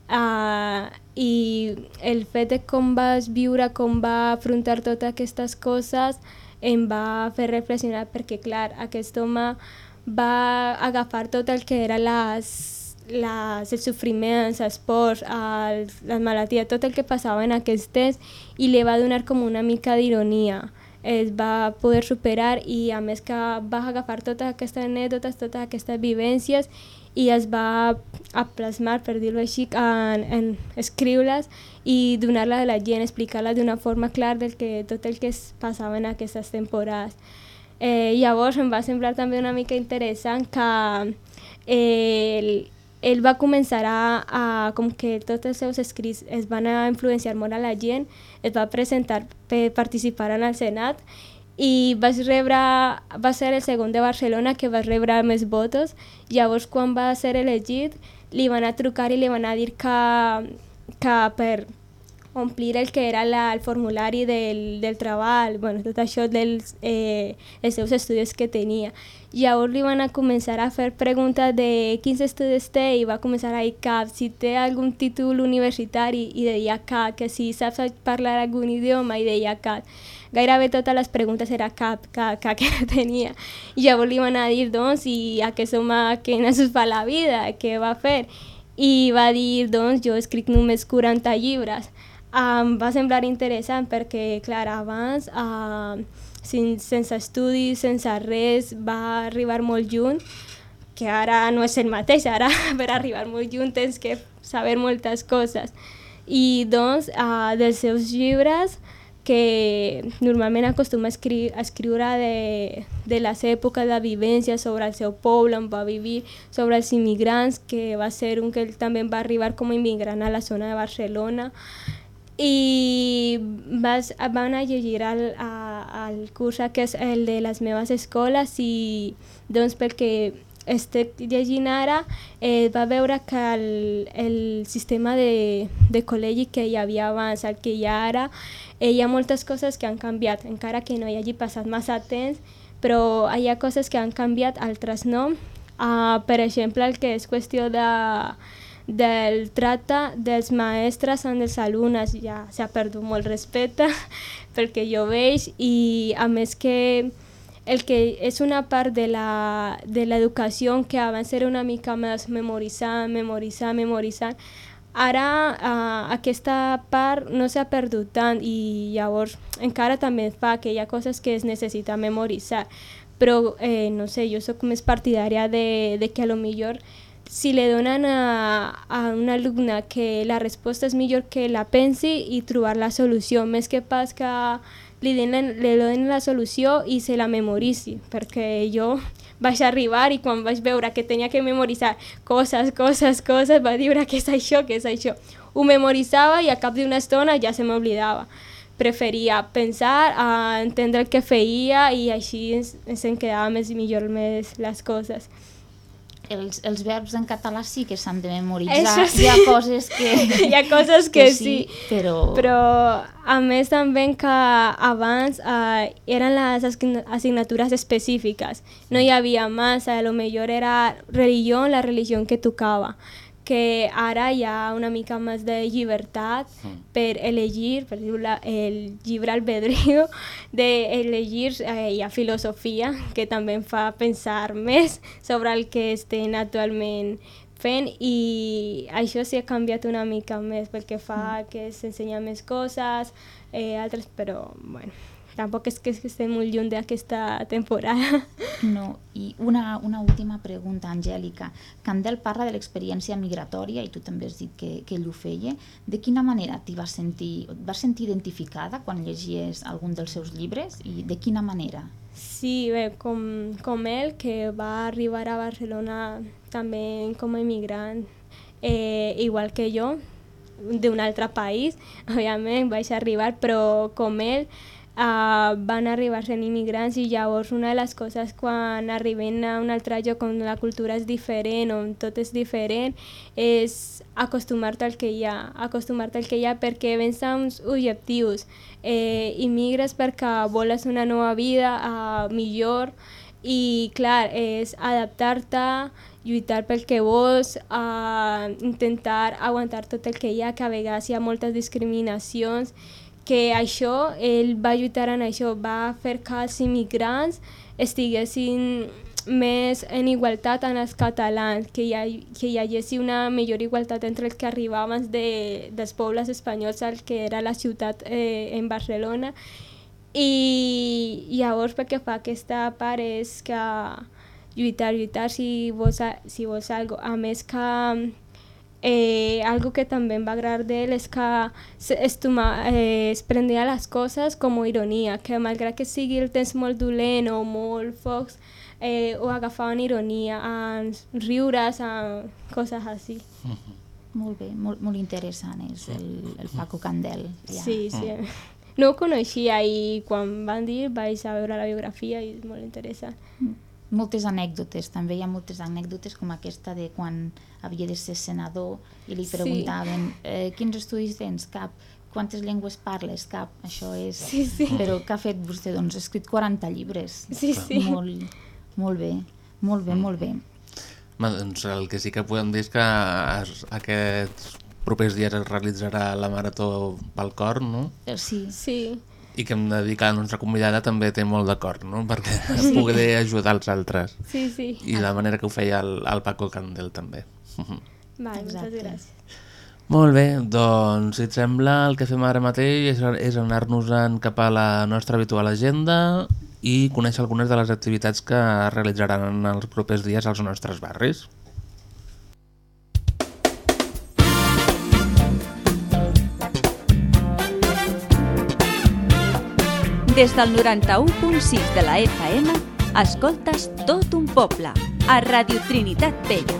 uh, i el fet de com vas viure, com va afrontar totes aquestes coses, em va fer reflexionar perquè, clar, aquest home va agafar tot el que era les, les, els sofriments, els ports, els, les malalties, tot el que passava en aquest temps i li va donar com una mica d'ironia. Es va poder superar i a més que va agafar totes aquestes anècdotes, totes aquestes vivències i es va a plasmar, per dir-ho així, en, en escriure-les i donar-la a la gent, explicar-la d'una forma clara del que, tot el que es passava en aquestes temporades. Eh, llavors em va semblar també una mica interessant que eh, ell, ell va començar a, a, com que tots els seus escrits es van a influenciar molt a la gent, es va presentar per participar en el Senat i vas rebre, va ser el segon de Barcelona que va rebre més votos, llavors quan va ser elegit li van a trucar i li van a dir que, que per omplir el que era la, el formulari del, del treball, bueno, tot això dels eh, els seus estudis que tenia. Llavors li van a començar a fer preguntes de quins estudis té i va començar a dir cap, si té algun títol universitari i deia cap, que si saps parlar algun idioma i deia cap. Gairebé totes les preguntes era cap, cap, cap que tenia. I llavors li van dir, doncs, i aquest home que es fa la vida, què va fer? I va dir, doncs, jo escric només 40 llibres. Em va semblar interessant perquè, clar, abans, uh, sen, sense estudis, sense res, va arribar molt lluny, que ara no és el mateix, ara per arribar molt lluny tens que saber moltes coses. I doncs, uh, dels seus llibres, que normalment acostuma a, escri a escriure de, de les èpoques de vivència sobre el seu poble on va vivir, sobre els immigrants, que va ser un que ell també va arribar com a immigrant a la zona de Barcelona, i vas, van a llegir el, a, el curs que és el de les meves escoles i doncs perquè estic llegint ara eh, va veure que el, el sistema de, de col·legi que hi havia abans, el que hi ha ara, eh, hi ha moltes coses que han canviat, encara que no hi hagi passat massa temps, però hi ha coses que han canviat, altres no. Uh, per exemple, el que és qüestió de, del tracte dels mestres amb els alumnes, ja s'ha perdut molt respecte pel que jo veig i a més que el que és una part de la- de l'educació que abans era una mica més memoritzant, memoritzant, memoritzant, ara uh, aquesta part no s'ha perdut tant i llavors encara també fa que hi ha coses que es necessita memoritzar però eh, no sé, jo sóc més partidària de, de que a lo millor si le donen a, a un alumne que la resposta és millor que la pensi i trobar la solució, més que pas que li donen, li donen la solució i se la memoritzi, perquè jo vaig arribar i quan vaig veure que tenia que memoritzar coses, coses, coses, va dir què és això, què és això. Ho memoritzava i a cap d'una estona ja se m'oblidava. Preferia pensar, a entendre el que feia i així ens, ens en quedava més i millor més les coses. Els, els verbs en català sí que s'han de memoritzar. Això sí. Hi ha coses que... Hi ha coses que, sí, però... però a més també que abans eh, eren les assign- assignatures específiques. No hi havia massa, a lo millor era religió, la religió que tocava que ara hi ha una mica més de llibertat per elegir, per dir el llibre albedrío, d'elegir, eh, hi ha filosofia, que també em fa pensar més sobre el que estem actualment fent i això sí ha canviat una mica més perquè fa que s'ensenya més coses, eh, altres, però bueno, tampoc és que estem molt lluny d'aquesta temporada. No, i una, una última pregunta, Angèlica. Candel parla de l'experiència migratòria i tu també has dit que, que ell ho feia. De quina manera t'hi vas sentir, et vas sentir identificada quan llegies algun dels seus llibres i de quina manera? Sí, bé, com, com ell, que va arribar a Barcelona també com a immigrant, eh, igual que jo, d'un altre país, òbviament vaig arribar, però com ell uh, van arribar sent immigrants i llavors una de les coses quan arribem a un altre lloc on la cultura és diferent, on tot és diferent, és acostumar-te al que hi ha, acostumar-te al que hi ha perquè vens amb uns objectius, eh, immigres perquè voles una nova vida uh, millor i clar, és adaptar-te, lluitar pel que vols, uh, intentar aguantar tot el que hi ha, que a vegades hi ha moltes discriminacions, que això, ell va lluitar en això, va fer que els immigrants estiguessin més en igualtat amb els catalans, que hi, ha, que hi haguessi una millor igualtat entre els que arribaven de, dels pobles espanyols al que era la ciutat eh, en Barcelona. I llavors pel que fa aquesta part és que lluitar, lluitar si vols, si vols algo. A més que eh, algo que també em va agradar d'ell és que es, toma, eh, es prenia les coses com a ironia, que malgrat que sigui el temps molt dolent o molt focs, eh, ho agafaven ironia, en riures, en coses així. Molt bé, molt, molt interessant és el, el Paco Candel. Ja. Sí, sí. No ho coneixia i quan van dir vaig a veure la biografia i és molt interessant. Moltes anècdotes, també hi ha moltes anècdotes com aquesta de quan havia de ser senador i li Sí. preguntaven eh, quins estudis tens? Cap. Quantes llengües parles? Cap. Això és... Sí, sí. Però què ha fet vostè? Doncs ha escrit 40 llibres. Sí, sí. Molt, molt bé, molt bé, molt bé. Ma, doncs el que sí que podem dir és que es, aquests propers dies es realitzarà la marató pel cor, no? Eh, Sí. Sí. I que hem de dir que la nostra convidada també té molt d'acord, no? Perquè Sí. poder ajudar els altres. Sí, sí. I la manera que ho feia el, el Paco Candel també. Vale, moltes gràcies. Molt bé, doncs si et sembla el que fem ara mateix és, és anar-nos-en cap a la nostra habitual agenda i conèixer algunes de les activitats que realitzaran en els propers dies als nostres barris. Des del 91.6 de la FM, escoltes tot un poble, a Radio Trinitat Vella.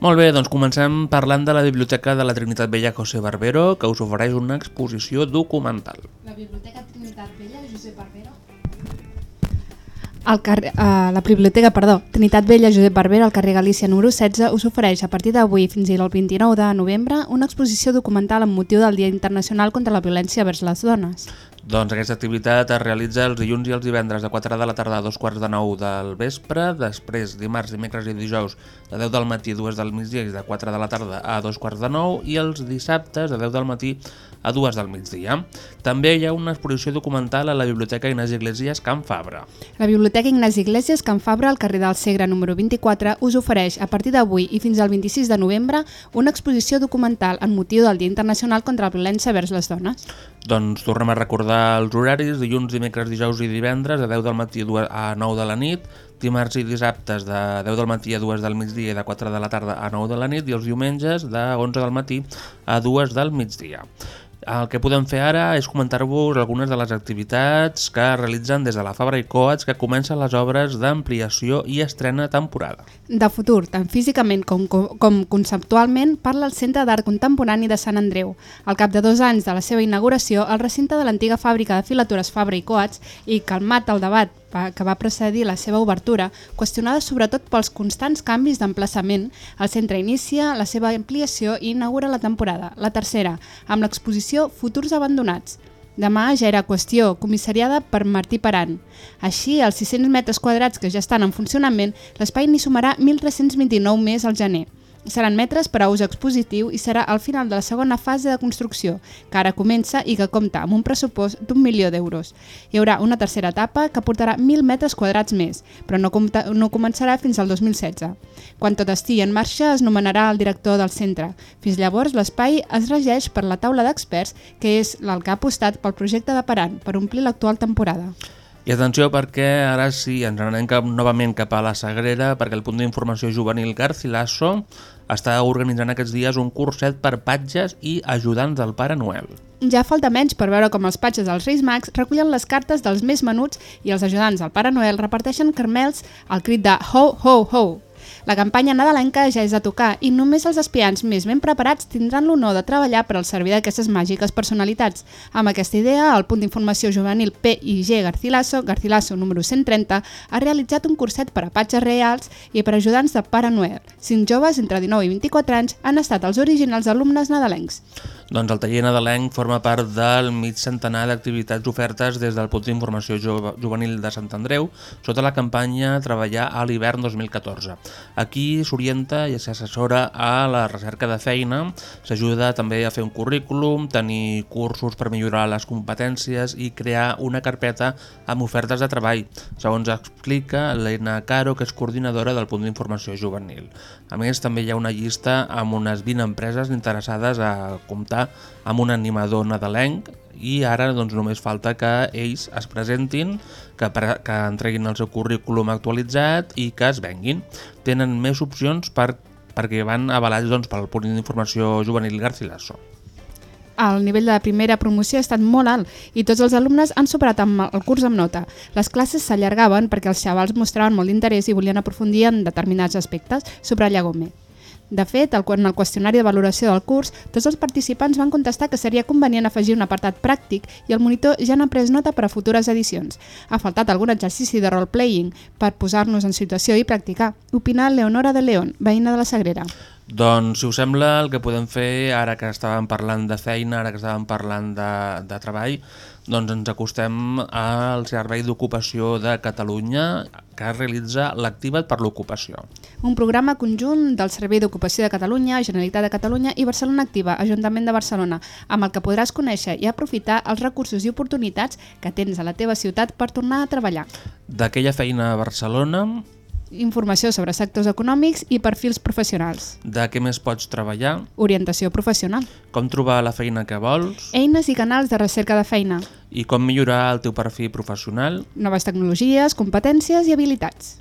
Molt bé, doncs comencem parlant de la Biblioteca de la Trinitat Vella José Barbero, que us ofereix una exposició documental. La Biblioteca Trinitat Vella, Josep Barbero. El carrer, uh, la Biblioteca perdó, Trinitat Vella Josep Barbera al carrer Galícia número 16 us ofereix a partir d'avui fins al 29 de novembre una exposició documental amb motiu del Dia Internacional contra la Violència vers les Dones. Doncs aquesta activitat es realitza els dilluns i els divendres de 4 de la tarda a dos quarts de 9 del vespre, després dimarts, dimecres i dijous de 10 del matí a 2 del migdia i de 4 de la tarda a dos quarts de 9 i els dissabtes de 10 del matí a 2 del migdia. També hi ha una exposició documental a la Biblioteca Ignasi Iglesias Can Fabra. La Biblioteca Ignasi Iglesias Can Fabra, al carrer del Segre número 24, us ofereix a partir d'avui i fins al 26 de novembre una exposició documental en motiu del Dia Internacional contra la Violència vers les Dones. Doncs tornem a recordar els horaris, dilluns, dimecres, dijous i divendres, de 10 del matí a 9 de la nit, dimarts i dissabtes de 10 del matí a 2 del migdia i de 4 de la tarda a 9 de la nit i els diumenges de 11 del matí a 2 del migdia. El que podem fer ara és comentar-vos algunes de les activitats que realitzen des de la Fabra i Coats que comencen les obres d'ampliació i estrena temporada. De futur, tant físicament com, com, conceptualment, parla el Centre d'Art Contemporani de Sant Andreu. Al cap de dos anys de la seva inauguració, el recinte de l'antiga fàbrica de filatures Fabra i Coats i calmat el debat que va precedir la seva obertura, qüestionada sobretot pels constants canvis d'emplaçament, el centre inicia la seva ampliació i inaugura la temporada, la tercera, amb l'exposició Futurs abandonats. Demà ja era qüestió, comissariada per Martí Paran. Així, als 600 metres quadrats que ja estan en funcionament, l'espai n'hi sumarà 1.329 més al gener. Seran metres per a ús expositiu i serà al final de la segona fase de construcció, que ara comença i que compta amb un pressupost d'un milió d'euros. Hi haurà una tercera etapa que portarà 1.000 metres quadrats més, però no, compta, no començarà fins al 2016. Quan tot estigui en marxa es nomenarà el director del centre. Fins llavors l'espai es regeix per la taula d'experts, que és el que ha apostat pel projecte de Paran per omplir l'actual temporada. I atenció perquè ara sí, ens anem cap, novament cap a la Sagrera perquè el punt d'informació juvenil Garcilaso està organitzant aquests dies un curset per patges i ajudants del Pare Noel. Ja falta menys per veure com els patges dels Reis Mags recullen les cartes dels més menuts i els ajudants del Pare Noel reparteixen carmels al crit de ho, ho, ho. La campanya nadalenca ja és a tocar i només els espiants més ben preparats tindran l'honor de treballar per al servir d'aquestes màgiques personalitats. Amb aquesta idea, el punt d'informació juvenil P&G Garcilaso, Garcilaso número 130, ha realitzat un curset per a patges reals i per ajudants de Pare Noel. Cinc joves entre 19 i 24 anys han estat els originals alumnes nadalencs. Doncs el taller nadalenc forma part del mig centenar d'activitats ofertes des del punt d'informació juvenil de Sant Andreu sota la campanya Treballar a l'hivern 2014. Aquí s'orienta i s'assessora a la recerca de feina, s'ajuda també a fer un currículum, tenir cursos per millorar les competències i crear una carpeta amb ofertes de treball, segons explica l'Ena Caro, que és coordinadora del punt d'informació juvenil. A més, també hi ha una llista amb unes 20 empreses interessades a comptar amb un animador nadalenc i ara doncs, només falta que ells es presentin, que, que entreguin el seu currículum actualitzat i que es venguin. Tenen més opcions per, perquè van avalats doncs, pel punt d'informació juvenil Garcilaso el nivell de la primera promoció ha estat molt alt i tots els alumnes han superat amb el curs amb nota. Les classes s'allargaven perquè els xavals mostraven molt d'interès i volien aprofundir en determinats aspectes, sobre Llagome. De fet, en el qüestionari de valoració del curs, tots els participants van contestar que seria convenient afegir un apartat pràctic i el monitor ja n'ha pres nota per a futures edicions. Ha faltat algun exercici de role-playing per posar-nos en situació i practicar. Opina Leonora de León, veïna de la Sagrera. Doncs, si us sembla, el que podem fer, ara que estàvem parlant de feina, ara que estàvem parlant de, de treball, doncs ens acostem al Servei d'Ocupació de Catalunya que realitza l'Activa't per l'Ocupació. Un programa conjunt del Servei d'Ocupació de Catalunya, Generalitat de Catalunya i Barcelona Activa, Ajuntament de Barcelona, amb el que podràs conèixer i aprofitar els recursos i oportunitats que tens a la teva ciutat per tornar a treballar. D'aquella feina a Barcelona informació sobre sectors econòmics i perfils professionals. De què més pots treballar? Orientació professional. Com trobar la feina que vols? Eines i canals de recerca de feina. I com millorar el teu perfil professional? Noves tecnologies, competències i habilitats.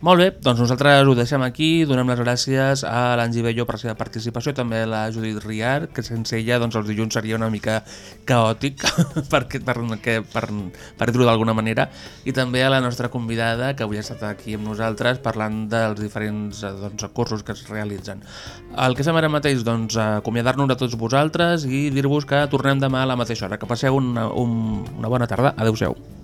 Molt bé, doncs nosaltres ho deixem aquí, donem les gràcies a l'Angi Bello per la seva participació, també a la Judit Riar, que sense ella doncs, els dilluns seria una mica caòtic, per, per, per, per dir-ho d'alguna manera, i també a la nostra convidada, que avui ha estat aquí amb nosaltres parlant dels diferents doncs, cursos que es realitzen. El que fem ara mateix, doncs, acomiadar-nos a tots vosaltres i dir-vos que tornem demà a la mateixa hora. Que passeu una, un, una bona tarda. Adéu-siau.